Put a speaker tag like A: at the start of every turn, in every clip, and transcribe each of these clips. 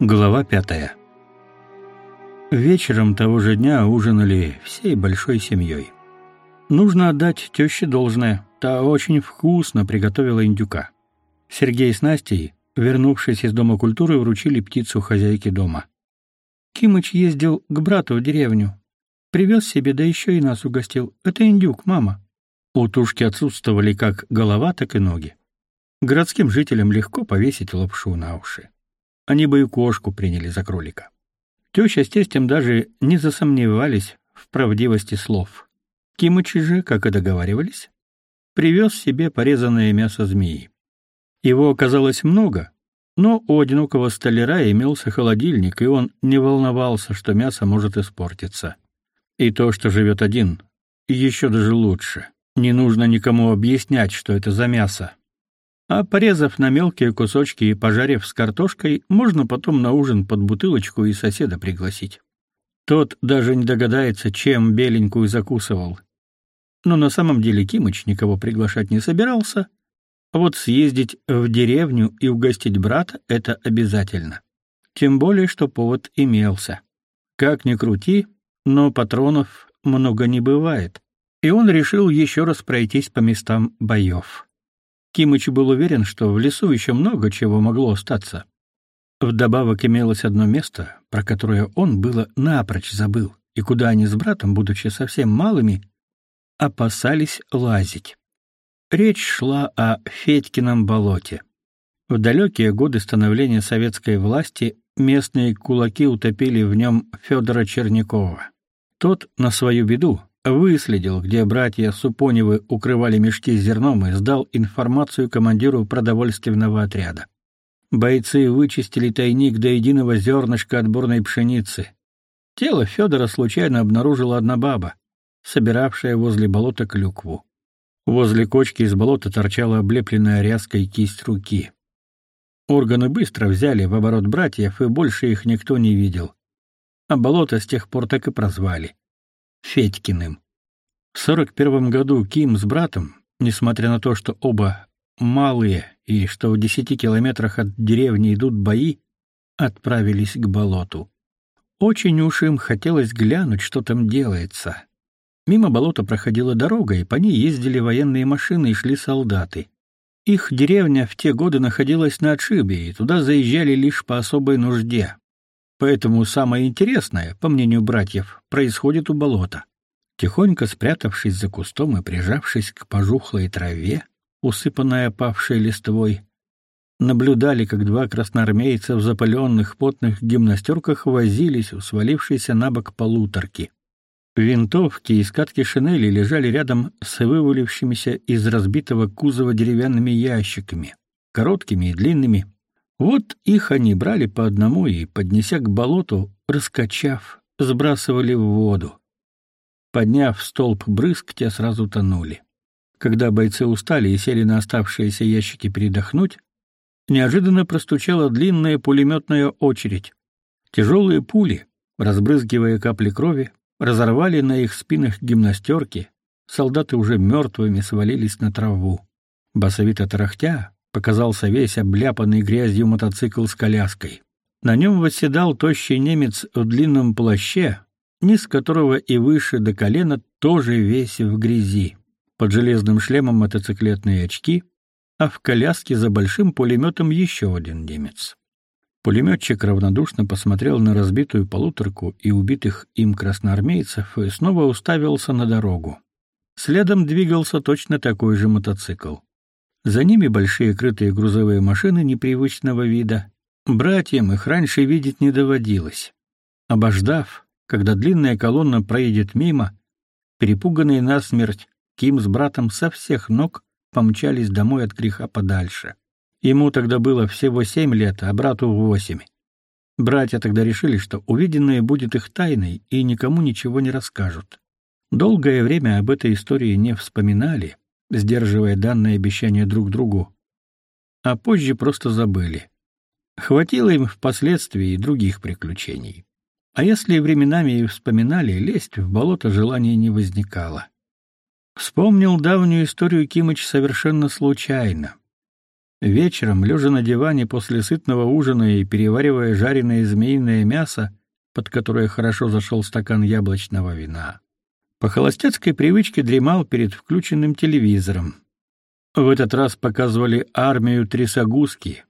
A: Глава пятая. Вечером того же дня ужинали всей большой семьей. Нужно отдать тёще должное, та очень вкусно приготовила индюка. Сергей с Настей, вернувшись из Дома культуры, вручили птицу хозяйке дома. Кимыч ездил к брату в деревню. Привез себе, да еще и нас угостил. Это индюк, мама. У тушки отсутствовали как голова, так и ноги. Городским жителям легко повесить лапшу на уши. Они бы и кошку приняли за кролика. Теща с тестем даже не засомневались в правдивости слов. Кимычи же, как и договаривались, привез себе порезанное мясо змеи. Его оказалось много, но у одинокого столяра имелся холодильник, и он не волновался, что мясо может испортиться. И то, что живет один, еще даже лучше. Не нужно никому объяснять, что это за мясо. А порезав на мелкие кусочки и пожарив с картошкой, можно потом на ужин под бутылочку и соседа пригласить. Тот даже не догадается, чем беленькую закусывал. Но на самом деле Кимыч никого приглашать не собирался, а вот съездить в деревню и угостить брата — это обязательно. Тем более, что повод имелся. Как ни крути, но патронов много не бывает, и он решил еще раз пройтись по местам боев. Кимыч был уверен, что в лесу еще много чего могло остаться. Вдобавок имелось одно место, про которое он было напрочь забыл, и куда они с братом, будучи совсем малыми, опасались лазить. Речь шла о Федькином болоте. В далекие годы становления советской власти местные кулаки утопили в нем Федора Чернякова. Тот на свою беду выследил, где братья Супоневы укрывали мешки с зерном и сдал информацию командиру продовольственного отряда. Бойцы вычистили тайник до единого зернышка отборной пшеницы. Тело Федора случайно обнаружила одна баба, собиравшая возле болота клюкву. Возле кочки из болота торчала облепленная ряской кисть руки. Органы быстро взяли в оборот братьев, и больше их никто не видел. А болото с тех пор так и прозвали Федькиным. В 41 году Ким с братом, несмотря на то, что оба малые и что в десяти километрах от деревни идут бои, отправились к болоту. Очень уж им хотелось глянуть, что там делается. Мимо болота проходила дорога, и по ней ездили военные машины и шли солдаты. Их деревня в те годы находилась на отшибе, и туда заезжали лишь по особой нужде. Поэтому самое интересное, по мнению братьев, происходит у болота. Тихонько спрятавшись за кустом и прижавшись к пожухлой траве, усыпанной опавшей листвой, наблюдали, как два красноармейца в запаленных потных гимнастерках возились у свалившейся на бок полуторки. Винтовки и скатки шинели лежали рядом с вывалившимися из разбитого кузова деревянными ящиками, короткими и длинными, вот их они брали по одному и, поднеся к болоту, раскачав, сбрасывали в воду. Подняв столб брызг, те сразу тонули. Когда бойцы устали и сели на оставшиеся ящики передохнуть, неожиданно простучала длинная пулеметная очередь. Тяжелые пули, разбрызгивая капли крови, разорвали на их спинах гимнастерки, солдаты уже мертвыми свалились на траву. Басовито тарахтя, показался весь обляпанный грязью мотоцикл с коляской. На нем восседал тощий немец в длинном плаще, низ которого и выше до колена тоже весь в грязи. Под железным шлемом мотоциклетные очки, а в коляске за большим пулеметом еще один немец. Пулеметчик равнодушно посмотрел на разбитую полуторку и убитых им красноармейцев и снова уставился на дорогу. Следом двигался точно такой же мотоцикл. За ними большие крытые грузовые машины непривычного вида. Братьям их раньше видеть не доводилось. Обождав, когда длинная колонна проедет мимо, перепуганные насмерть, Ким с братом со всех ног помчались домой от греха подальше. Ему тогда было всего семь лет, а брату восемь. Братья тогда решили, что увиденное будет их тайной и никому ничего не расскажут. Долгое время об этой истории не вспоминали, сдерживая данное обещание друг другу, а позже просто забыли. Хватило им впоследствии и других приключений. А если временами и вспоминали, лезть в болото желания не возникало. Вспомнил давнюю историю Кимыч совершенно случайно. Вечером, лежа на диване после сытного ужина и переваривая жареное змеиное мясо, под которое хорошо зашел стакан яблочного вина, по холостяцкой привычке дремал перед включенным телевизором. В этот раз показывали армию Трясогузки.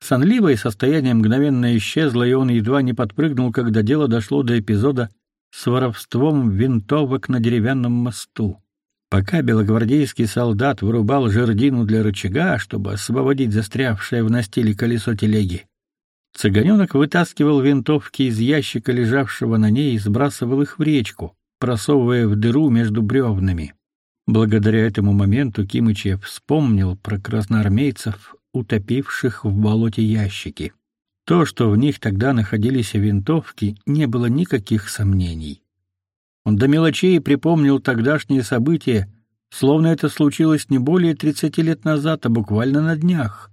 A: Сонливое состояние мгновенно исчезло, и он едва не подпрыгнул, когда дело дошло до эпизода с воровством винтовок на деревянном мосту. Пока белогвардейский солдат вырубал жердину для рычага, чтобы освободить застрявшее в настиле колесо телеги, цыганенок вытаскивал винтовки из ящика, лежавшего на ней, и сбрасывал их в речку, просовывая в дыру между бревнами. Благодаря этому моменту Кимычев вспомнил про красноармейцев, утопивших в болоте ящики. То, что в них тогда находились винтовки, не было никаких сомнений. Он до мелочей припомнил тогдашние события, словно это случилось не более тридцати лет назад, а буквально на днях.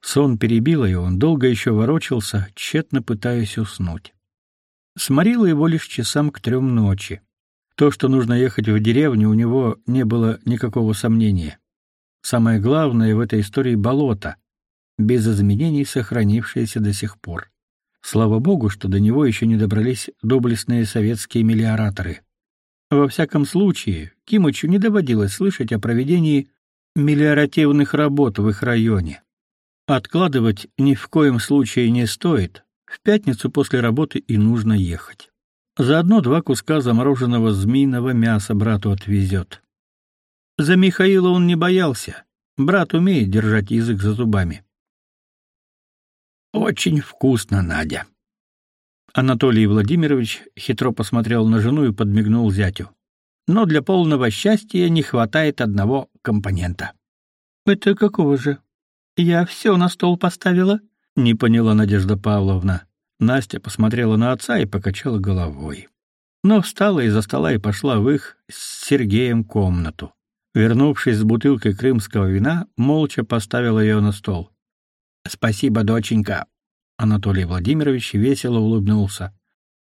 A: Сон перебил его, он долго еще ворочался, тщетно пытаясь уснуть. Сморило его лишь часам к трем ночи. То, что нужно ехать в деревню, у него не было никакого сомнения. Самое главное в этой истории болото, без изменений сохранившееся до сих пор. Слава богу, что до него еще не добрались доблестные советские мелиораторы. Во всяком случае, Кимычу не доводилось слышать о проведении мелиоративных работ в их районе. Откладывать ни в коем случае не стоит. В пятницу после работы и нужно ехать. Заодно два куска замороженного змеиного мяса брату отвезет. За Михаила он не боялся. Брат умеет держать язык за зубами. Очень вкусно, Надя. Анатолий Владимирович хитро посмотрел на жену и подмигнул зятю. Но для полного счастья не хватает одного компонента. Это какого же? Я все на стол поставила, не поняла Надежда Павловна. Настя посмотрела на отца и покачала головой. Но встала из-за стола и пошла в их с Сергеем комнату. Вернувшись с бутылкой крымского вина, молча поставила ее на стол. «Спасибо, доченька!» Анатолий Владимирович весело улыбнулся.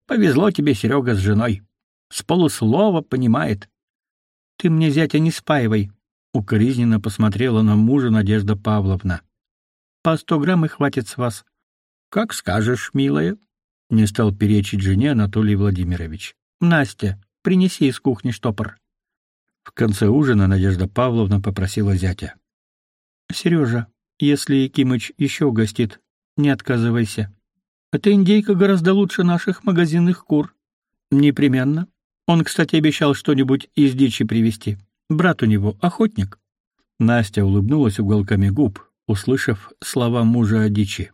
A: «Повезло тебе, Серега, с женой. С полуслова понимает». «Ты мне зятя не спаивай», — укоризненно посмотрела на мужа Надежда Павловна. «По сто грамм и хватит с вас. Как скажешь, милая, не стал перечить жене Анатолий Владимирович. Настя, принеси из кухни штопор. В конце ужина Надежда Павловна попросила зятя: Сережа, если Якимыч еще угостит, не отказывайся. Эта индейка гораздо лучше наших магазинных кур. Непременно. Он, кстати, обещал что-нибудь из дичи привезти. Брат у него охотник. Настя улыбнулась уголками губ, услышав слова мужа о дичи.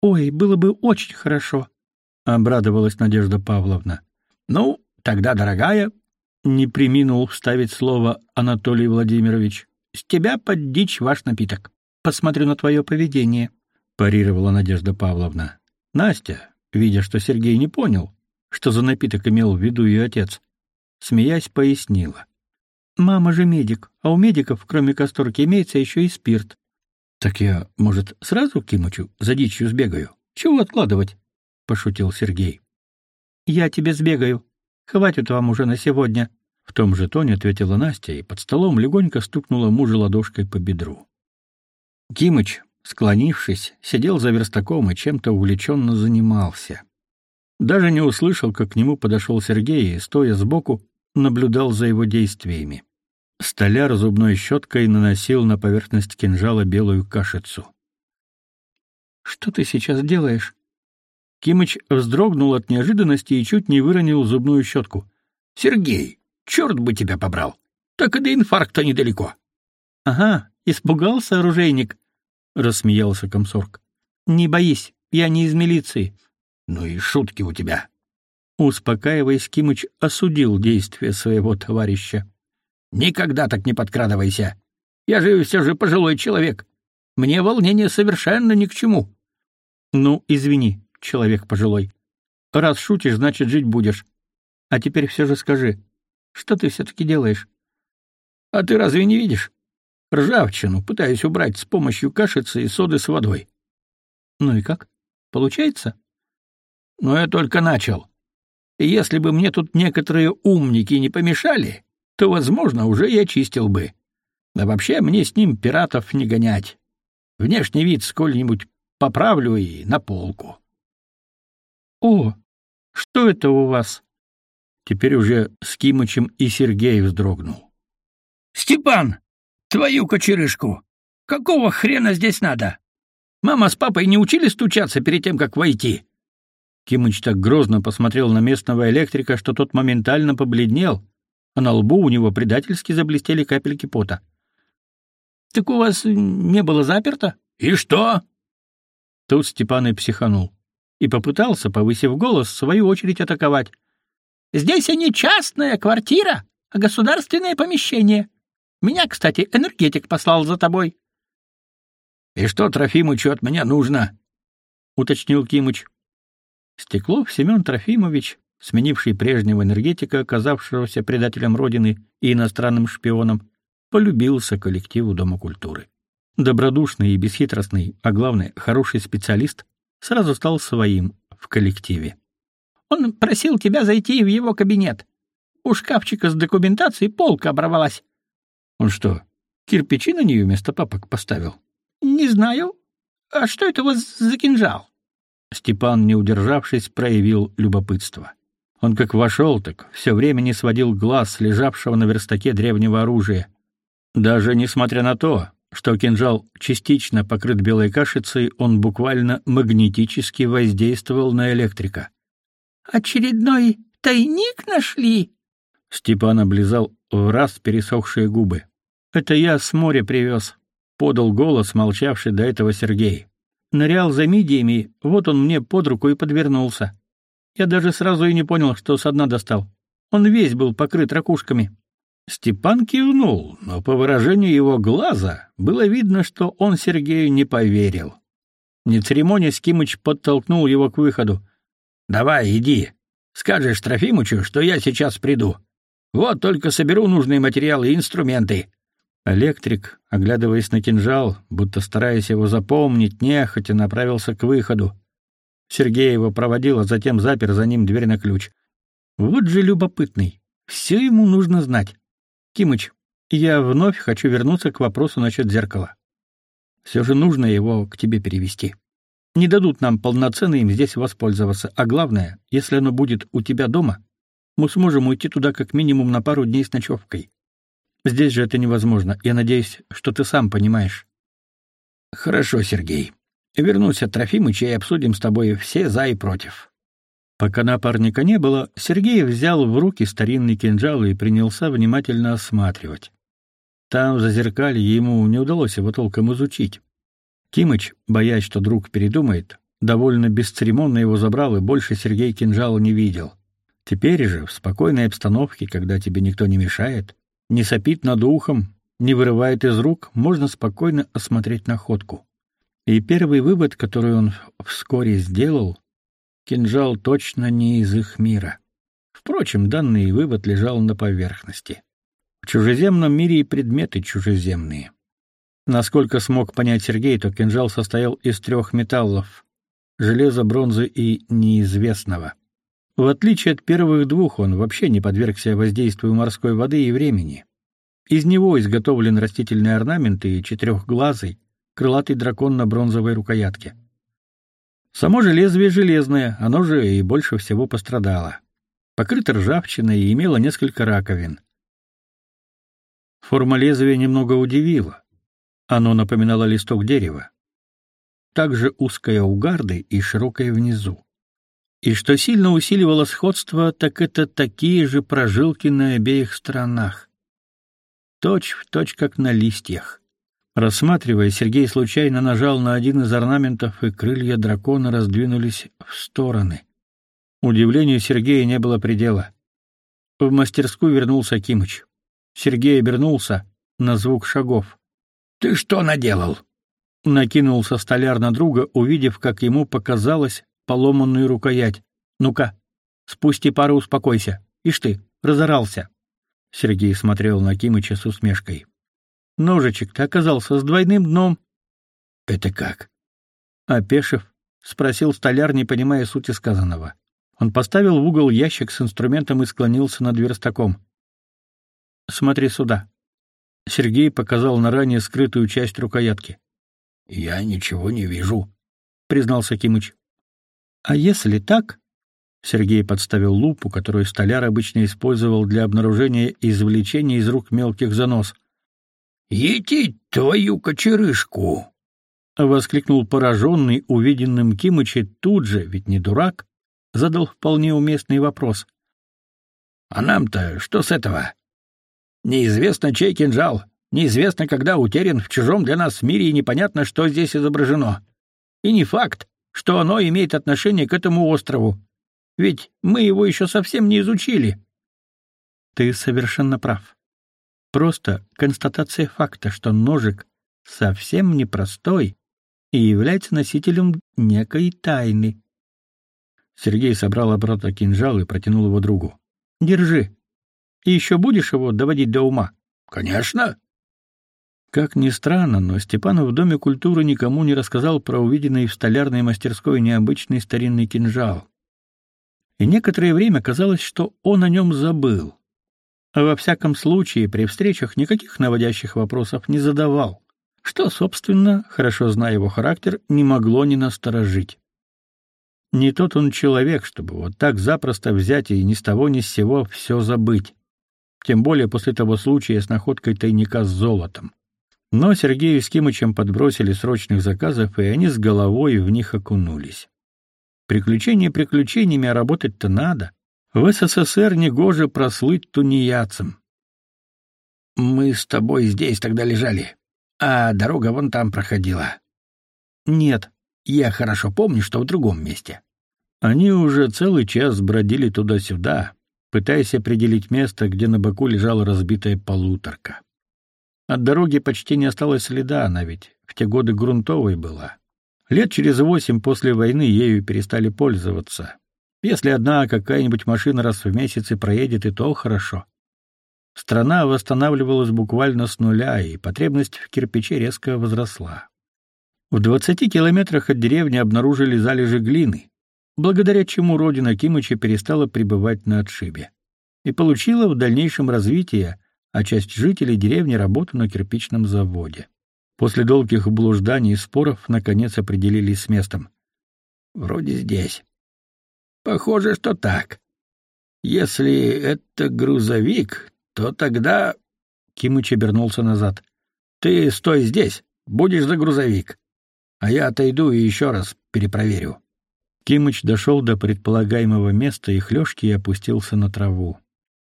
A: Ой, было бы очень хорошо, обрадовалась Надежда Павловна. Ну, тогда, дорогая, не преминул вставить слово Анатолий Владимирович. С тебя поддичь ваш напиток. Посмотрю на твое поведение, парировала Надежда Павловна. Настя, видя, что Сергей не понял, что за напиток имел в виду ее отец, смеясь, пояснила: "Мама же медик, а у медиков, кроме касторки, имеется еще и спирт. Так я, может, сразу к Кимычу за дичью сбегаю? Чего откладывать? пошутил Сергей. Я тебе сбегаю. Хватит вам уже на сегодня, в том же тоне ответила Настя и под столом легонько стукнула мужа ладошкой по бедру. Кимыч, склонившись, сидел за верстаком и чем-то увлеченно занимался. Даже не услышал, как к нему подошел Сергей и, стоя сбоку, наблюдал за его действиями. Столяр зубной щеткой наносил на поверхность кинжала белую кашицу. Что ты сейчас делаешь? Кимыч вздрогнул от неожиданности и чуть не выронил зубную щетку. Сергей, черт бы тебя побрал. Так и до инфаркта недалеко. Ага, испугался оружейник, рассмеялся комсорг. Не боись, я не из милиции. Ну и шутки у тебя. Успокаиваясь, Кимыч осудил действия своего товарища. Никогда так не подкрадывайся. Я же все же пожилой человек. Мне волнение совершенно ни к чему. Ну, извини, человек пожилой. Раз шутишь, значит, жить будешь. А теперь все же скажи, что ты все-таки делаешь? А ты разве не видишь? Ржавчину пытаюсь убрать с помощью кашицы и соды с водой. Ну и как? Получается? Ну, я только начал. И если бы мне тут некоторые умники не помешали, то, возможно, уже и очистил бы. А вообще мне с ним пиратов не гонять.
B: Внешний вид сколь-нибудь поправлю и на полку.
A: О, что это у вас? Теперь уже с Кимычем и Сергей вздрогнул.
B: Степан, твою кочерышку. Какого хрена здесь надо? Мама с папой не учили стучаться перед тем, как войти.
A: Кимыч так грозно посмотрел на местного электрика, что тот моментально побледнел, а на лбу у него предательски заблестели капельки пота.
B: Так у вас не было заперто? И что?
A: Тут Степан и психанул и попытался, повысив голос, в свою очередь атаковать.
B: Здесь и не частная квартира, а государственное помещение. Меня, кстати, энергетик послал за тобой. — И что Трофимычу от меня нужно?
A: — уточнил Кимыч. Стеклов Семен Трофимович, сменивший прежнего энергетика, оказавшегося предателем Родины и иностранным шпионом, полюбился коллективу Дома культуры. Добродушный и бесхитростный, а главное, хороший специалист, сразу стал своим в коллективе.
B: Он просил тебя зайти в его кабинет. У шкафчика с документацией полка оборвалась.
A: Он что, кирпичи на нее вместо папок поставил?
B: Не знаю. А что это у вас за кинжал?
A: Степан, не удержавшись, проявил любопытство. Он как вошел, так все время не сводил глаз с лежавшего на верстаке древнего оружия. Даже несмотря на то, что кинжал частично покрыт белой кашицей, он буквально магнетически воздействовал на электрика.
B: Очередной тайник нашли?
A: Степан облизал в раз пересохшие губы. Это я с моря привез», — подал голос молчавший до этого Сергей. Нырял за мидиями, вот он мне под руку и подвернулся. Я даже сразу и не понял, что с дна достал. Он весь был покрыт ракушками. Степан кивнул, но по выражению его глаза было видно, что он Сергею не поверил. Не церемонясь, Кимыч подтолкнул его к выходу. Давай, иди. Скажешь Трофимычу, что я сейчас приду. Вот только соберу нужные материалы и инструменты. Электрик, оглядываясь на кинжал, будто стараясь его запомнить, нехотя направился к выходу. Сергей его проводил, а затем запер за ним дверь на ключ. Вот же любопытный. Все ему нужно знать. Кимыч, я вновь хочу вернуться к вопросу насчет зеркала. Все же нужно его к тебе перевести не дадут нам полноценно им здесь воспользоваться, а главное, если оно будет у тебя дома, мы сможем уйти туда как минимум на пару дней с ночевкой. Здесь же это невозможно. Я надеюсь, что ты сам понимаешь.
B: Хорошо, Сергей. Вернусь от Трофимыча и обсудим с тобой все за и против.
A: Пока напарника не было, Сергей взял в руки старинный кинжал и принялся внимательно осматривать. Там, в зазеркалье, ему не удалось его толком изучить. Кимыч, боясь, что друг передумает, довольно бесцеремонно его забрал и больше Сергей кинжала не видел. Теперь же, в спокойной обстановке, когда тебе никто не мешает, не сопит над ухом, не вырывает из рук, можно спокойно осмотреть находку. И первый вывод, который он вскоре сделал, кинжал точно не из их мира. Впрочем, данный вывод лежал на поверхности. В чужеземном мире и предметы чужеземные. Насколько смог понять Сергей, то кинжал состоял из трех металлов: железа, бронзы и неизвестного. В отличие от первых двух, он вообще не подвергся воздействию морской воды и времени. Из него изготовлен растительный орнамент и четырехглазый, крылатый дракон на бронзовой рукоятке. Само же лезвие железное, оно же и больше всего пострадало. Покрыто ржавчиной и имело несколько раковин. Форма лезвия немного удивила. Оно напоминало листок дерева, также узкое у гарды и широкое внизу. И что сильно усиливало сходство, так это такие же прожилки на обеих сторонах. Точь в точь, как на листьях. Рассматривая, Сергей случайно нажал на один из орнаментов, и крылья дракона раздвинулись в стороны. Удивлению Сергея не было предела. В мастерскую вернулся Кимыч. Сергей обернулся на звук шагов.
B: Ты что наделал?
A: Накинулся столяр на друга, увидев, как ему показалось поломанную рукоять. Ну-ка, спусти пару, успокойся. Ишь ты, разорался. Сергей смотрел на Кимыча с усмешкой. Ножичек-то оказался с двойным дном.
B: Это как?
A: Опешив, спросил столяр, не понимая сути сказанного. Он поставил в угол ящик с инструментом и склонился над верстаком. Смотри сюда. Сергей показал на ранее скрытую часть рукоятки.
B: Я ничего не вижу, признался Кимыч.
A: А если так? Сергей подставил лупу, которую столяр обычно использовал для обнаружения и извлечения из рук мелких занос.
B: «Етить твою кочерышку!»
A: — воскликнул пораженный увиденным Кимычи тут же, ведь не дурак, задал вполне уместный вопрос.
B: «А нам-то что с этого? Неизвестно, чей кинжал, неизвестно, когда утерян в чужом для нас мире, и непонятно, что здесь изображено. И не факт, что оно имеет отношение к этому острову, ведь мы его еще совсем не изучили».
A: «Ты совершенно прав. Просто констатация факта, что ножик совсем непростой и является носителем некой тайны. Сергей собрал обратно кинжал и протянул его другу. Держи. И еще будешь его доводить до ума?
B: Конечно.
A: Как ни странно, но Степанов в доме культуры никому не рассказал про увиденный в столярной мастерской необычный старинный кинжал. И некоторое время казалось, что он о нем забыл. Во всяком случае, при встречах никаких наводящих вопросов не задавал, что, собственно, хорошо зная его характер, не могло не насторожить. Не тот он человек, чтобы вот так запросто взять и ни с того ни с сего все забыть. Тем более после того случая с находкой тайника с золотом. Но Сергею с Кимычем подбросили срочных заказов, и они с головой в них окунулись. Приключения приключениями, а работать-то надо. В СССР негоже прослыть тунеядцем.
B: Мы с тобой здесь тогда лежали, а дорога вон там проходила.
A: Нет,
B: я хорошо помню, что в другом месте.
A: Они уже целый час бродили туда-сюда, пытаясь определить место, где на боку лежала разбитая полуторка. От дороги почти не осталось следа, она ведь в те годы грунтовой была. Лет через восемь после войны ею перестали пользоваться. Если одна какая-нибудь машина раз в месяц и проедет, и то хорошо. Страна восстанавливалась буквально с нуля, и потребность в кирпиче резко возросла. В двадцати километрах от деревни обнаружили залежи глины, благодаря чему родина Кимыча перестала пребывать на отшибе и получила в дальнейшем развитие, а часть жителей деревни работу на кирпичном заводе. После долгих блужданий и споров наконец определились с местом.
B: Вроде здесь. Похоже, что так. Если это грузовик, то тогда
A: Кимыч обернулся назад.
B: Ты стой здесь, будешь за грузовик. А я отойду и еще раз перепроверю.
A: Кимыч дошел до предполагаемого места и хлёшки опустился на траву.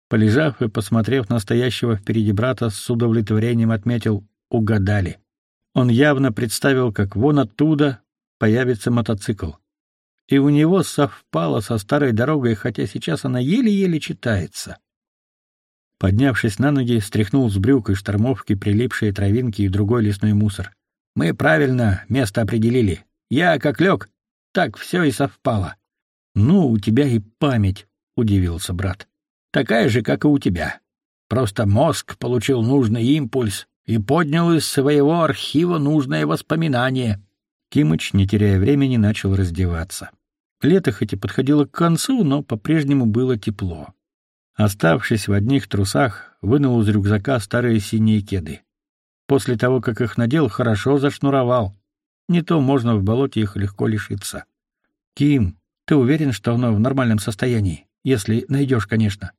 A: Полежав и посмотрев на стоящего впереди брата, с удовлетворением отметил: угадали. Он явно представил, как вон оттуда появится мотоцикл и у него совпало со старой дорогой, хотя сейчас она еле-еле читается. Поднявшись на ноги, стряхнул с брюк и штормовки прилипшие травинки и другой лесной мусор.
B: Мы правильно место определили. Я как лег, так все и совпало.
A: Ну, у тебя и память, удивился брат.
B: Такая же, как и у тебя. Просто мозг получил нужный импульс и поднял из своего архива нужное воспоминание.
A: Кимыч, не теряя времени, начал раздеваться. Лето хоть и подходило к концу, но по-прежнему было тепло. Оставшись в одних трусах, вынул из рюкзака старые синие кеды. После того, как их надел, хорошо зашнуровал. Не то можно в болоте их легко лишиться. Ким, ты уверен, что оно в нормальном состоянии? Если найдешь, конечно.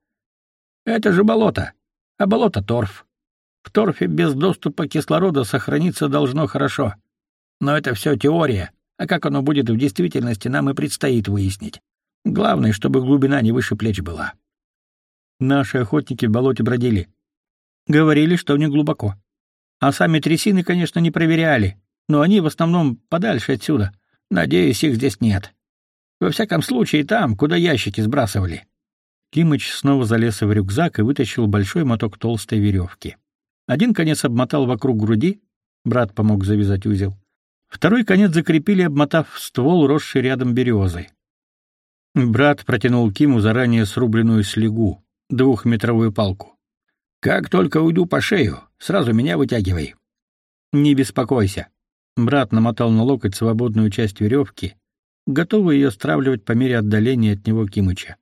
B: Это же болото. А болото торф. В торфе без доступа кислорода сохраниться должно хорошо. Но это все теория. А как оно будет в действительности, нам и предстоит выяснить. Главное, чтобы глубина не выше плеч была.
A: Наши охотники в болоте бродили. Говорили, что не глубоко. А сами трясины, конечно, не проверяли, но они в основном подальше отсюда.
B: Надеюсь, их здесь нет. Во всяком случае, там, куда ящики сбрасывали.
A: Кимыч снова залез в рюкзак и вытащил большой моток толстой веревки. Один конец обмотал вокруг груди, брат помог завязать узел. Второй конец закрепили, обмотав ствол, росший рядом березой. Брат протянул Киму заранее срубленную слегу, двухметровую палку.
B: «Как только уйду по шею, сразу меня вытягивай».
A: «Не беспокойся». Брат намотал на локоть свободную часть веревки, готовый ее стравливать по мере отдаления от него Кимыча.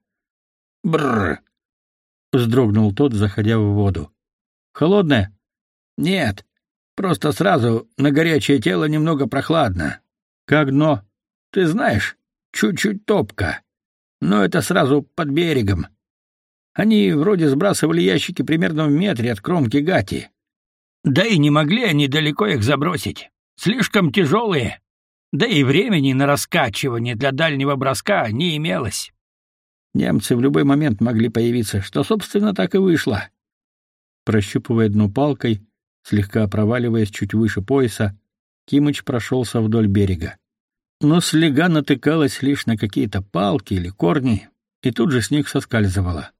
B: «Бррр!»
A: — вздрогнул тот, заходя в воду. «Холодная?»
B: «Нет, Просто сразу на горячее тело немного прохладно. Как дно? Ты знаешь, чуть-чуть топка. Но это сразу под берегом. Они вроде сбрасывали ящики примерно в метре от кромки гати. Да и не могли они далеко их забросить. Слишком тяжелые. Да и времени на раскачивание для дальнего броска не имелось. Немцы в любой момент могли появиться, что, собственно, так и вышло.
A: Прощупывая дно палкой, слегка проваливаясь чуть выше пояса, Кимыч прошелся вдоль берега. Но слега натыкалась лишь на какие-то палки или корни, и тут же с них соскальзывала.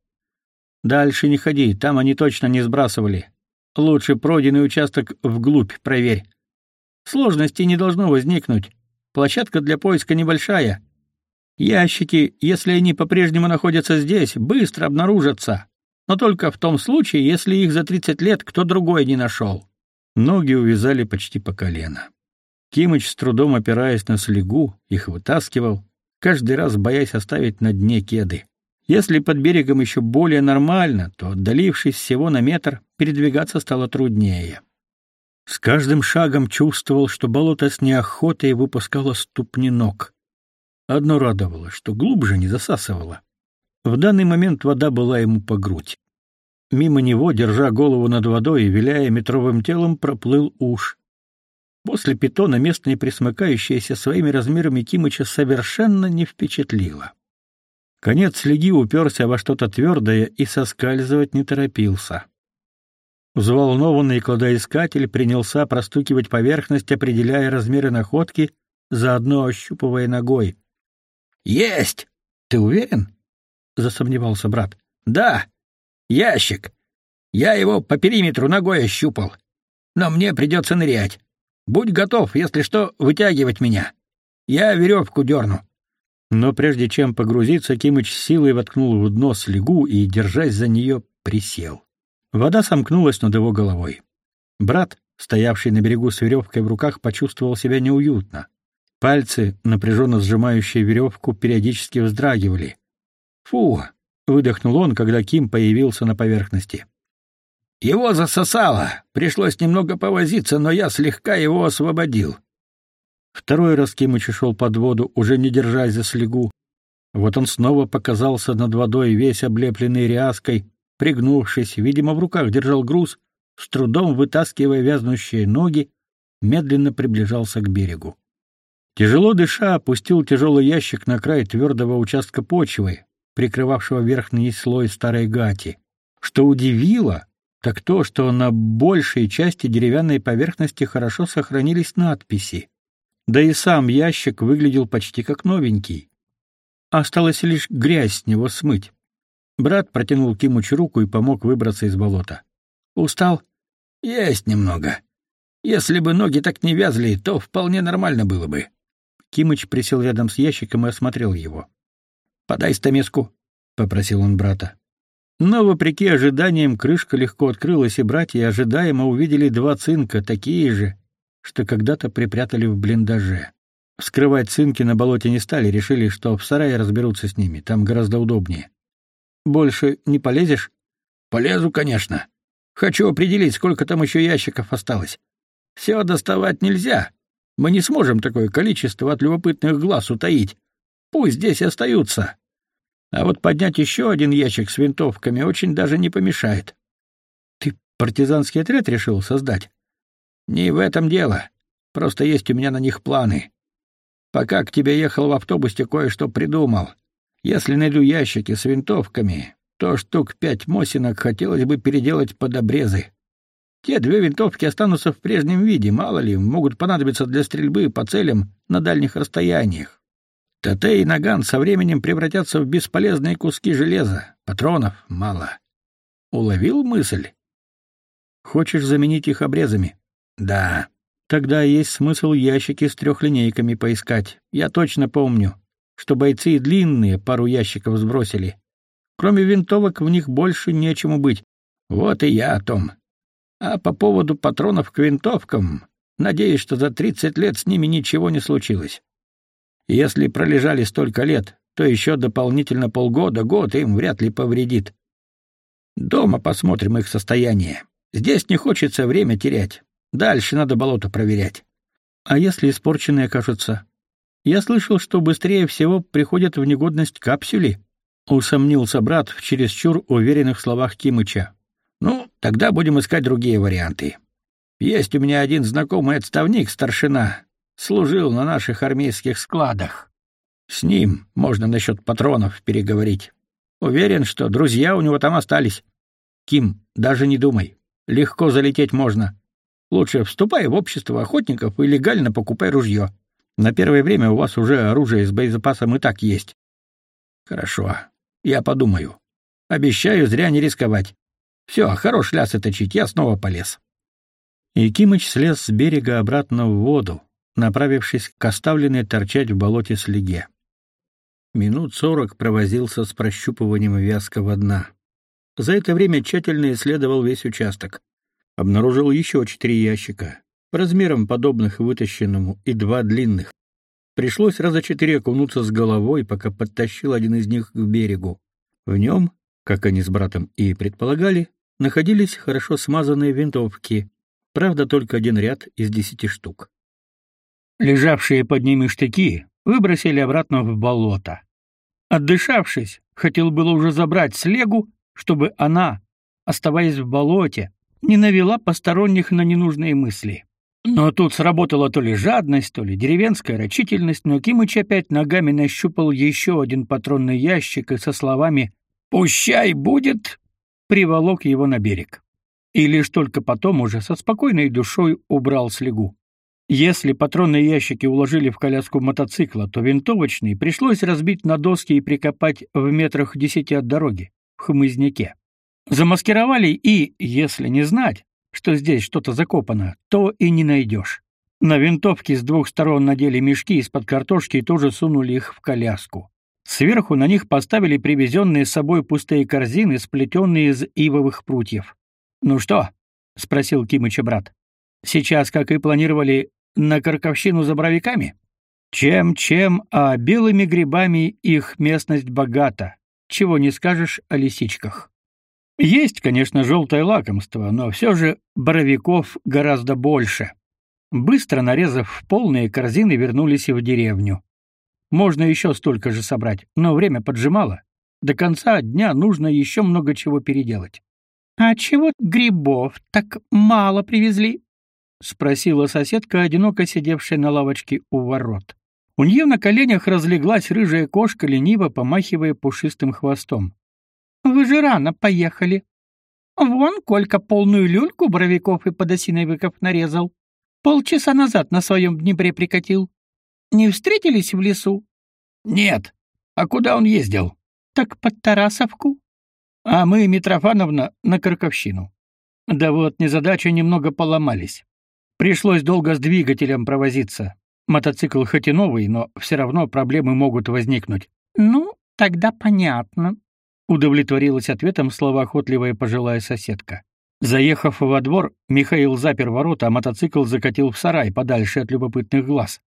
A: Дальше не ходи, там они точно не сбрасывали. Лучше пройденный участок вглубь проверь. Сложностей не должно возникнуть. Площадка для поиска небольшая. Ящики, если они по-прежнему находятся здесь, быстро обнаружатся. Но только в том случае, если их за 30 лет кто другой не нашел. Ноги увязали почти по колено. Кимыч, с трудом опираясь на слегу, их вытаскивал, каждый раз боясь оставить на дне кеды. Если под берегом еще более нормально, то, отдалившись всего на метр, передвигаться стало труднее. С каждым шагом чувствовал, что болото с неохотой выпускало ступни ног. Одно радовало, что глубже не засасывало. В данный момент вода была ему по грудь. Мимо него, держа голову над водой и виляя метровым телом, проплыл уж. После питона местное присмыкающееся своими размерами Кимыча совершенно не впечатлило. Конец слеги уперся во что-то твердое и соскальзывать не торопился. Взволнованный кладоискатель принялся простукивать поверхность, определяя размеры находки, заодно ощупывая ногой.
B: «Есть! Ты уверен?» — засомневался брат. «Да! Ящик! Я его по периметру ногой ощупал. Но мне придется нырять. Будь готов, если что, вытягивать меня. Я веревку дерну.
A: Но прежде чем погрузиться, Кимыч силой воткнул в дно слегу и, держась за нее, присел. Вода сомкнулась над его головой. Брат, стоявший на берегу с веревкой в руках, почувствовал себя неуютно. Пальцы, напряженно сжимающие веревку, периодически вздрагивали.
B: «Фу!» — выдохнул он, когда Ким появился на поверхности. «Его засосало. Пришлось немного повозиться, но я слегка его освободил.
A: Второй раз Кимыч шел под воду, уже не держась за слегу. Вот он снова показался над водой, весь облепленный ряской, пригнувшись, видимо, в руках держал груз, с трудом вытаскивая вязнущие ноги, медленно приближался к берегу. Тяжело дыша, опустил тяжелый ящик на край твердого участка почвы, прикрывавшего верхний слой старой гати. Что удивило, так то, что на большей части деревянной поверхности хорошо сохранились надписи. Да и сам ящик выглядел почти как новенький. Осталось лишь грязь с него смыть. Брат протянул Кимучу руку и помог выбраться из болота.
B: Устал? Есть немного. Если бы ноги так не вязли, то вполне нормально было бы.
A: Кимыч присел рядом с ящиком и осмотрел его.
B: «Подай стамеску», — попросил он брата.
A: Но, вопреки ожиданиям, крышка легко открылась, и братья ожидаемо увидели два цинка, такие же, что когда-то припрятали в блиндаже. Вскрывать цинки на болоте не стали, решили, что в сарае разберутся с ними, там гораздо удобнее. Больше не полезешь?
B: Полезу, конечно. Хочу определить, сколько там еще ящиков осталось. Все доставать нельзя. Мы не сможем такое количество от любопытных глаз утаить. Пусть здесь остаются. А вот поднять еще один ящик с винтовками очень даже не помешает.
A: Ты партизанский отряд решил создать?
B: Не в этом дело. Просто есть у меня на них планы. Пока к тебе ехал в автобусе, кое-что придумал. Если найду ящики с винтовками, то штук пять мосинок хотелось бы переделать под обрезы. Те две винтовки останутся в прежнем виде, мало ли, могут понадобиться для стрельбы по целям на дальних расстояниях. ТТ и наган со временем превратятся в бесполезные куски железа, патронов мало. Уловил мысль?
A: Хочешь заменить их обрезами?
B: Да.
A: Тогда есть смысл ящики с трехлинейками поискать. Я точно помню, что бойцы длинные пару ящиков сбросили. Кроме винтовок в них больше нечему быть.
B: Вот и я о том. А по поводу патронов к винтовкам, надеюсь, что за тридцать лет с ними ничего не случилось. Если пролежали столько лет, то еще дополнительно полгода-год им вряд ли повредит. Дома посмотрим их состояние. Здесь не хочется время терять. Дальше надо болото проверять.
A: А если испорченные окажутся? Я слышал, что быстрее всего приходят в негодность капсюли. Усомнился брат в чересчур уверенных словах Кимыча.
B: Ну, тогда будем искать другие варианты. Есть у меня один знакомый отставник, старшина, служил на наших армейских складах. С ним можно насчет патронов переговорить. Уверен, что друзья у него там остались.
A: Ким, даже не думай. Легко залететь можно. Лучше вступай в общество охотников и легально покупай ружье. На первое время у вас уже оружие с боезапасом и так есть.
B: Хорошо. Я подумаю. Обещаю зря не рисковать. Все, хорош лясы точить, я снова полез.
A: И Кимыч слез с берега обратно в воду, направившись к оставленной торчать в болоте слеге. Минут сорок провозился с прощупыванием вязкого дна. За это время тщательно исследовал весь участок. Обнаружил еще четыре ящика, размером подобных вытащенному, и два длинных. Пришлось раза четыре окунуться с головой, пока подтащил один из них к берегу. В нем, как они с братом и предполагали, находились хорошо смазанные винтовки, правда, только один ряд из десяти штук. Лежавшие под ними штыки выбросили обратно в болото. Отдышавшись, хотел было уже забрать слегу, чтобы она, оставаясь в болоте, не навела посторонних на ненужные мысли. Но тут сработала то ли жадность, то ли деревенская рачительность, но Кимыч опять ногами нащупал еще один патронный ящик и со словами «Пущай будет!» приволок его на берег. И лишь только потом уже со спокойной душой убрал слегу. Если патронные ящики уложили в коляску мотоцикла, то винтовочный пришлось разбить на доски и прикопать в метрах десяти от дороги, в хмызняке. Замаскировали и, если не знать, что здесь что-то закопано, то и не найдешь. На винтовке с двух сторон надели мешки из-под картошки и тоже сунули их в коляску. Сверху на них поставили привезенные с собой пустые корзины, сплетенные из ивовых прутьев. «Ну что?» — спросил Кимыча брат. «Сейчас, как и планировали, на Карковщину за боровиками?» Чем-чем, а белыми грибами их местность богата. Чего не скажешь о лисичках. Есть, конечно, желтое лакомство, но все же боровиков гораздо больше. Быстро нарезав полные корзины, вернулись в деревню. Можно еще столько же собрать, но время поджимало. До конца дня нужно еще много чего переделать. А чего грибов так мало привезли? Спросила соседка, одиноко сидевшая на лавочке у ворот. У нее на коленях разлеглась рыжая кошка, лениво помахивая пушистым хвостом. Вы же рано поехали. Вон Колька полную люльку боровиков и подосиновиков нарезал. Полчаса назад на своем Днепре прикатил. Не встретились в лесу?
B: Нет. А куда он ездил?
A: Так под Тарасовку. А мы, Митрофановна, на Карковщину. Да вот незадача немного поломались. Пришлось долго с двигателем провозиться. Мотоцикл хоть и новый, но все равно проблемы могут возникнуть. Ну, тогда понятно, удовлетворилась ответом словоохотливая пожилая соседка. Заехав во двор, Михаил запер ворота, а мотоцикл закатил в сарай подальше от любопытных глаз.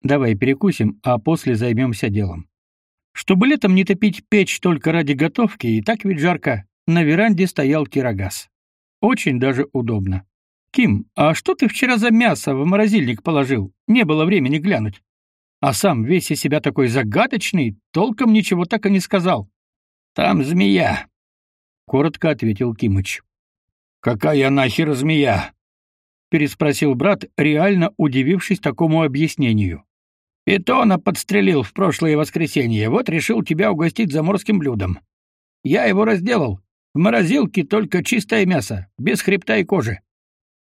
A: Давай перекусим, а после займемся делом. Чтобы летом не топить печь только ради готовки, и так ведь жарко, на веранде стоял кирогаз. Очень даже удобно. Ким, а что ты вчера за мясо в морозильник положил? Не было времени глянуть. А сам весь из себя такой загадочный, толком ничего так и не сказал.
B: Там змея, коротко ответил Кимыч.
A: Какая нахер змея? переспросил брат, реально удивившись такому объяснению.
B: Питона подстрелил в прошлое воскресенье, вот решил тебя угостить заморским блюдом. Я его разделал. В морозилке только чистое мясо, без хребта и кожи.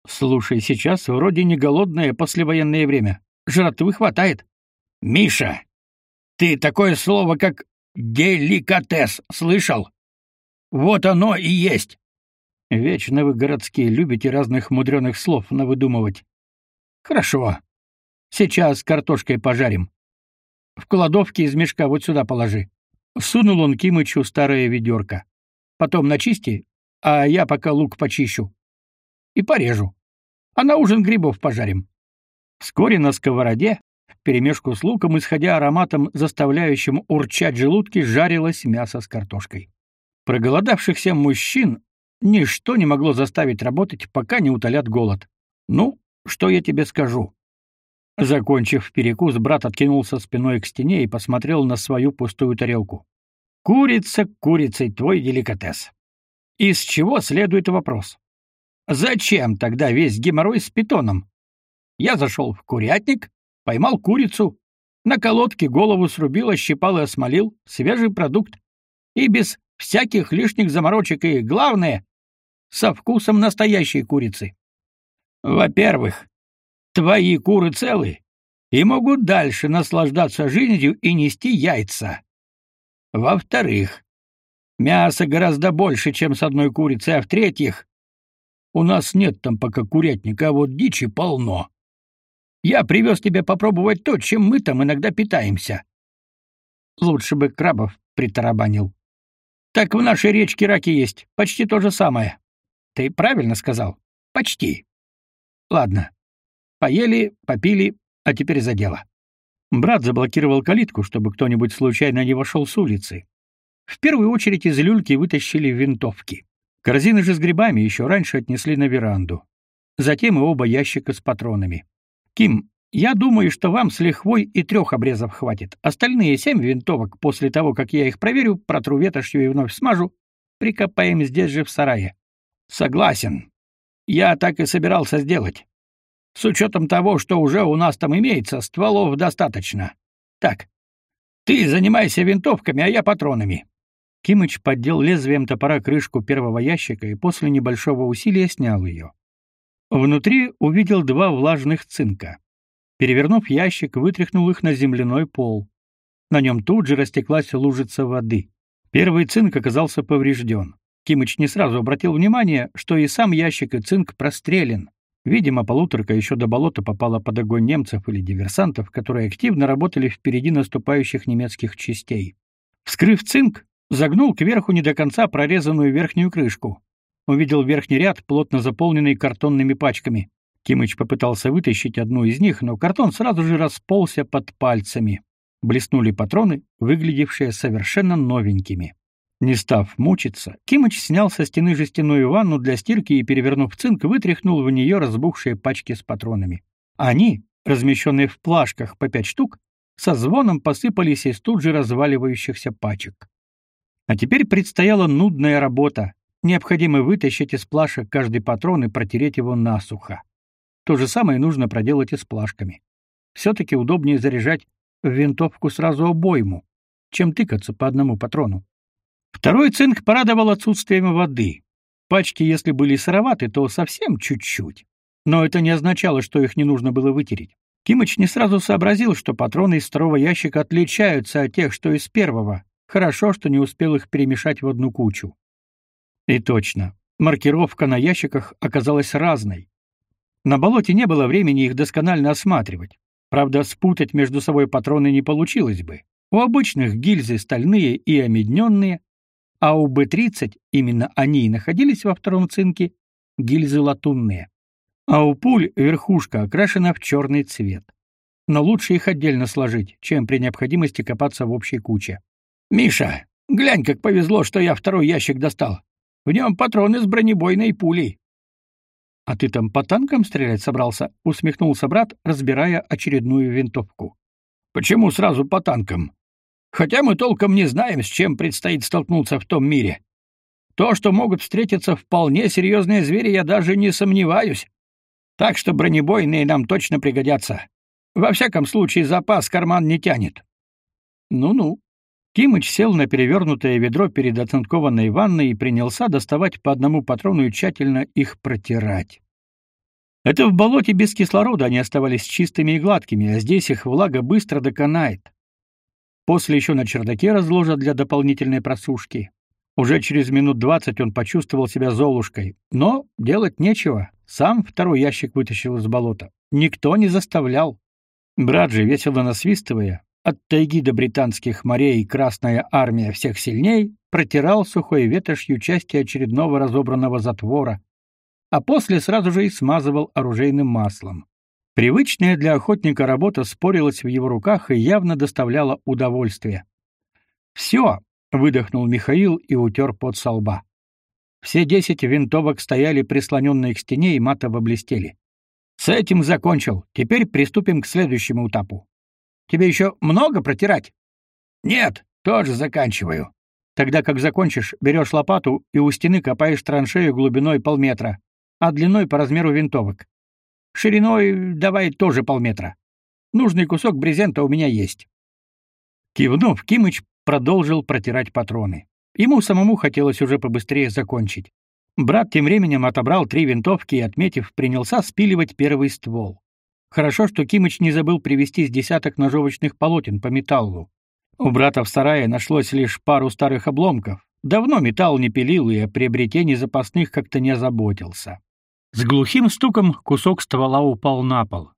A: Слушай, сейчас вроде не голодное послевоенное время. Жратвы хватает.
B: Миша, ты такое слово, как Деликатес, слышал? Вот оно и есть.
A: Вечно вы городские любите разных мудреных слов навыдумывать. Хорошо. Сейчас картошкой пожарим. В кладовке из мешка вот сюда положи. Сунул он Кимычу старое ведерко. Потом начисти, а я пока лук почищу. И порежу. А на ужин грибов пожарим. Вскоре на сковороде вперемешку с луком, исходя ароматом, заставляющим урчать желудки, жарилось мясо с картошкой. Проголодавшихся мужчин ничто не могло заставить работать, пока не утолят голод.
B: Ну, что я тебе скажу? Закончив перекус, брат откинулся спиной к стене и посмотрел на свою пустую тарелку. Курица курицей твой деликатес. Из чего следует вопрос? Зачем тогда весь геморрой с питоном? Я зашел в курятник, поймал курицу, на колодке голову срубил, ощипал и осмолил, свежий продукт. И без всяких лишних заморочек и, главное, со вкусом настоящей курицы. Во-первых, твои куры целы и могут дальше наслаждаться жизнью и нести яйца. Во-вторых, мяса гораздо больше, чем с одной курицы, а в-третьих, у нас нет там пока курятника, а вот дичи полно. Я привез тебе попробовать то, чем мы там иногда питаемся. Лучше бы крабов притарабанил. Так в нашей речке раки есть, почти то же самое. Ты правильно сказал? Почти. Ладно. Поели, попили, а теперь за дело. Брат заблокировал калитку, чтобы кто-нибудь случайно не вошел с улицы. В первую очередь из люльки вытащили винтовки. Корзины же с грибами еще раньше отнесли на веранду. Затем и оба ящика с патронами. Ким, я думаю, что вам с лихвой и трех обрезов хватит. Остальные семь винтовок после того, как я их проверю, протру ветошью и вновь смажу, прикопаем здесь же в сарае. Согласен. Я так и собирался сделать. С учетом того, что уже у нас там имеется, стволов достаточно. Так, ты занимайся винтовками, а я патронами. Кимыч поддел лезвием топора крышку первого ящика и после небольшого усилия снял ее. Внутри увидел два влажных цинка. Перевернув ящик, вытряхнул их на земляной пол. На нем тут же растеклась лужица воды. Первый цинк оказался поврежден. Кимыч не сразу обратил внимание, что и сам ящик и цинк прострелен. Видимо, полуторка еще до болота попала под огонь немцев или диверсантов, которые активно работали впереди наступающих немецких частей. Вскрыв цинк, загнул кверху не до конца прорезанную верхнюю крышку. Увидел верхний ряд, плотно заполненный картонными пачками. Кимыч попытался вытащить одну из них, но картон сразу же расползся под пальцами. Блеснули патроны, выглядевшие совершенно новенькими. Не став мучиться, Кимыч снял со стены жестяную ванну для стирки и, перевернув цинк, вытряхнул в нее разбухшие пачки с патронами. Они, размещенные в плашках по пять штук, со звоном посыпались из тут же разваливающихся пачек. А теперь предстояла нудная работа. Необходимо вытащить из плашек каждый патрон и протереть его насухо. То же самое нужно проделать и с плашками. Все-таки удобнее заряжать в винтовку сразу обойму, чем тыкаться по одному патрону. Второй цинк порадовал отсутствием воды. Пачки, если были сыроваты, то совсем чуть-чуть. Но это не означало, что их не нужно было вытереть. Кимыч не сразу сообразил, что патроны из второго ящика отличаются от тех, что из первого. Хорошо, что не успел их перемешать в одну кучу. И точно, маркировка на ящиках оказалась разной. На болоте не было времени их досконально осматривать. Правда, спутать между собой патроны не получилось бы. У обычных гильзы стальные и омедненные, а у Б-30 именно они и находились во втором цинке, гильзы латунные. А у пуль верхушка окрашена в черный цвет. Но лучше их отдельно сложить, чем при необходимости копаться в общей куче. «Миша, глянь, как повезло, что я второй ящик достал. В нем патроны с бронебойной пулей». «А ты там по танкам стрелять собрался?» — усмехнулся брат, разбирая очередную винтовку. «Почему сразу по танкам? Хотя мы толком не знаем, с чем предстоит столкнуться в том мире. То, что могут встретиться вполне серьезные звери, я даже не сомневаюсь. Так что бронебойные нам точно пригодятся. Во всяком случае, запас карман не тянет. Ну-ну. Кимыч сел на перевернутое ведро перед оцинкованной ванной и принялся доставать по одному патрону и тщательно их протирать. Это в болоте без кислорода они оставались чистыми и гладкими, а здесь их влага быстро доконает. После еще на чердаке разложат для дополнительной просушки. Уже через минут двадцать он почувствовал себя золушкой. Но делать нечего. Сам второй ящик вытащил из болота. Никто не заставлял. Брат же, весело насвистывая, от тайги до британских морей Красная Армия всех сильней, протирал сухой ветошью части очередного разобранного затвора, а после сразу же и смазывал оружейным маслом. Привычная для охотника работа спорилась в его руках и явно доставляла удовольствие. «Все!» — выдохнул Михаил и утер пот со лба. Все десять винтовок стояли прислоненные к стене и матово блестели. С этим закончил. Теперь приступим к следующему этапу. Тебе еще много протирать? Нет, тоже заканчиваю. Тогда как закончишь, берешь лопату и у стены копаешь траншею глубиной полметра, а длиной по размеру винтовок. Шириной давай тоже полметра. Нужный кусок брезента у меня есть. Кивнув, Кимыч продолжил протирать патроны. Ему самому хотелось уже побыстрее закончить. Брат тем временем отобрал три винтовки и, отметив, принялся спиливать первый ствол. Хорошо, что Кимыч не забыл привезти с десяток ножовочных полотен по металлу. У брата в сарае нашлось лишь пару старых обломков. Давно металл не пилил и о приобретении запасных как-то не озаботился. С глухим стуком кусок ствола упал на пол.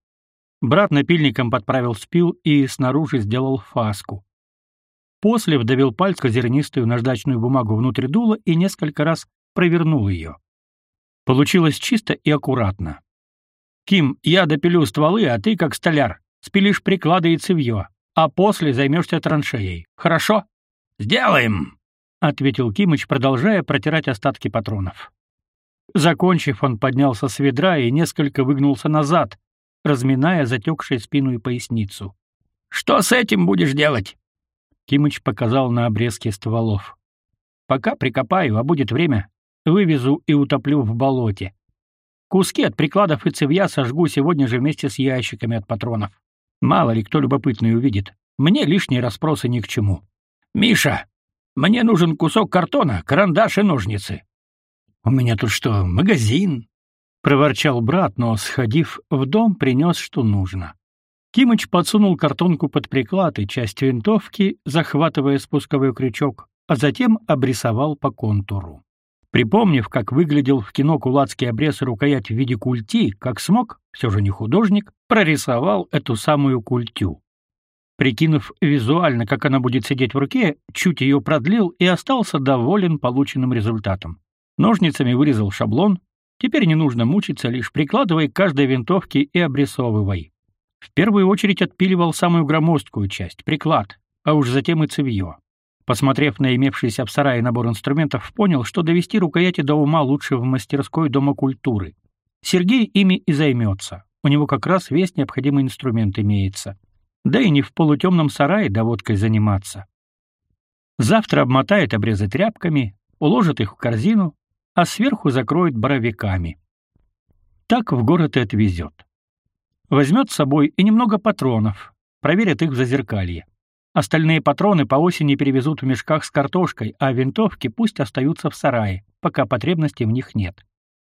B: Брат напильником подправил спил и снаружи сделал фаску. После вдавил пальцем зернистую наждачную бумагу внутрь дула и несколько раз провернул ее. Получилось чисто и аккуратно. «Ким, я допилю стволы, а ты, как столяр, спилишь приклады и цевьё, а после займешься траншеей. Хорошо?» «Сделаем!» — ответил Кимыч, продолжая протирать остатки патронов. Закончив, он поднялся с ведра и несколько выгнулся назад, разминая затекшую спину и поясницу. «Что с этим будешь делать?» Кимыч показал на обрезки стволов. «Пока прикопаю, а будет время, вывезу и утоплю в болоте. Куски от прикладов и цевья сожгу сегодня же вместе с ящиками от патронов. Мало ли кто любопытный увидит. Мне лишние расспросы ни к чему. Миша, мне нужен кусок картона, карандаш и ножницы. У меня тут что, магазин? проворчал брат, но сходив в дом, принес что нужно. Кимыч подсунул картонку под приклад и часть винтовки, захватывая спусковой крючок, а затем обрисовал по контуру. Припомнив, как выглядел в кино кулацкий обрез и рукоять в виде культи, как смог, все же не художник, прорисовал эту самую культю. Прикинув визуально, как она будет сидеть в руке, чуть ее продлил и остался доволен полученным результатом. Ножницами вырезал шаблон, теперь не нужно мучиться, лишь прикладывай к каждой винтовке и обрисовывай. В первую очередь отпиливал самую громоздкую часть приклад, а уж затем и цевьё. Посмотрев на имевшийся в сарае набор инструментов, понял, что довести рукояти до ума лучше в мастерской Дома культуры. Сергей ими и займется. У него как раз весь необходимый инструмент имеется. Да и не в полутемном сарае доводкой заниматься. Завтра обмотает обрезы тряпками, уложит их в корзину, а сверху закроет боровиками. Так в город и отвезет. Возьмет с собой и немного патронов, проверит их в зазеркалье. Остальные патроны по осени перевезут в мешках с картошкой, а винтовки пусть остаются в сарае, пока потребности в них нет.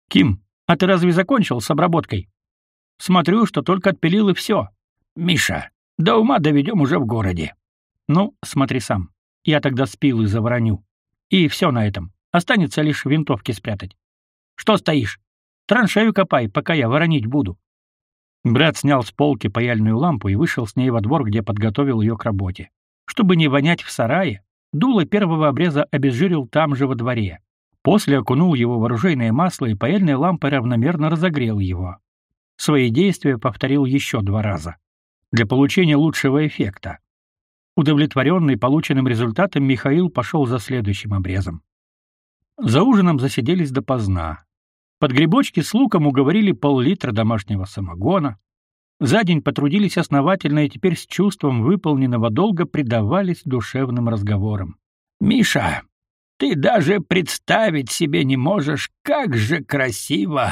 B: Ким, а ты разве закончил с обработкой? Смотрю, что только отпилил и все. Миша, до ума доведем уже в городе. Ну, смотри сам. Я тогда спил и завороню. И все на этом. Останется лишь винтовки спрятать. Что стоишь? Траншею копай, пока я воронить буду. Брат снял с полки паяльную лампу и вышел с ней во двор, где подготовил ее к работе. Чтобы не вонять в сарае, дуло первого обреза обезжирил там же во дворе. После окунул его в оружейное масло и паяльной лампой равномерно разогрел его. Свои действия повторил еще два раза. Для получения лучшего эффекта. Удовлетворенный полученным результатом, Михаил пошел за следующим обрезом. За ужином засиделись допоздна. Под грибочки с луком уговорили пол-литра домашнего самогона. За день потрудились основательно и теперь с чувством выполненного долга предавались душевным разговорам. «Миша, ты даже представить себе не можешь, как же красиво!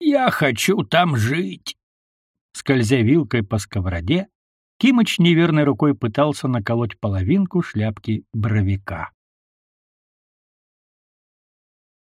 B: Я хочу там жить!» Скользя вилкой по сковороде, Кимыч неверной рукой пытался наколоть половинку шляпки бровика.